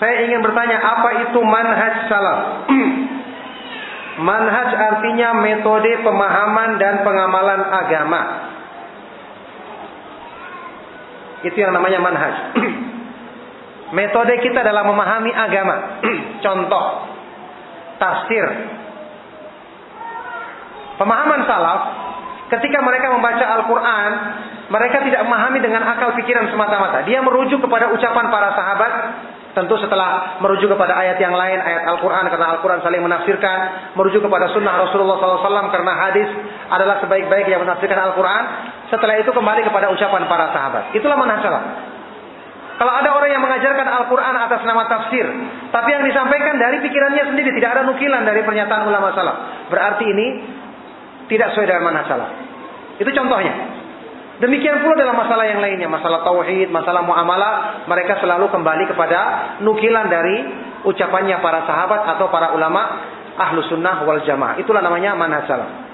Saya ingin bertanya apa itu manhaj salaf? manhaj artinya metode pemahaman dan pengamalan agama. Itu yang namanya manhaj. metode kita dalam memahami agama. Contoh, tafsir. Pemahaman salaf ketika mereka membaca Al-Quran, mereka tidak memahami dengan akal pikiran semata-mata. Dia merujuk kepada ucapan para sahabat, Tentu setelah merujuk kepada ayat yang lain, ayat Al-Quran, karena Al-Quran saling menafsirkan. Merujuk kepada sunnah Rasulullah SAW, karena hadis adalah sebaik-baik yang menafsirkan Al-Quran. Setelah itu kembali kepada ucapan para sahabat. Itulah manhaj Kalau ada orang yang mengajarkan Al-Quran atas nama tafsir, tapi yang disampaikan dari pikirannya sendiri, tidak ada nukilan dari pernyataan ulama salaf. Berarti ini tidak sesuai dengan manhaj Itu contohnya. Demikian pula dalam masalah yang lainnya, masalah tauhid, masalah muamalah, mereka selalu kembali kepada nukilan dari ucapannya para sahabat atau para ulama ahlu sunnah wal jamaah. Itulah namanya manhaj salaf.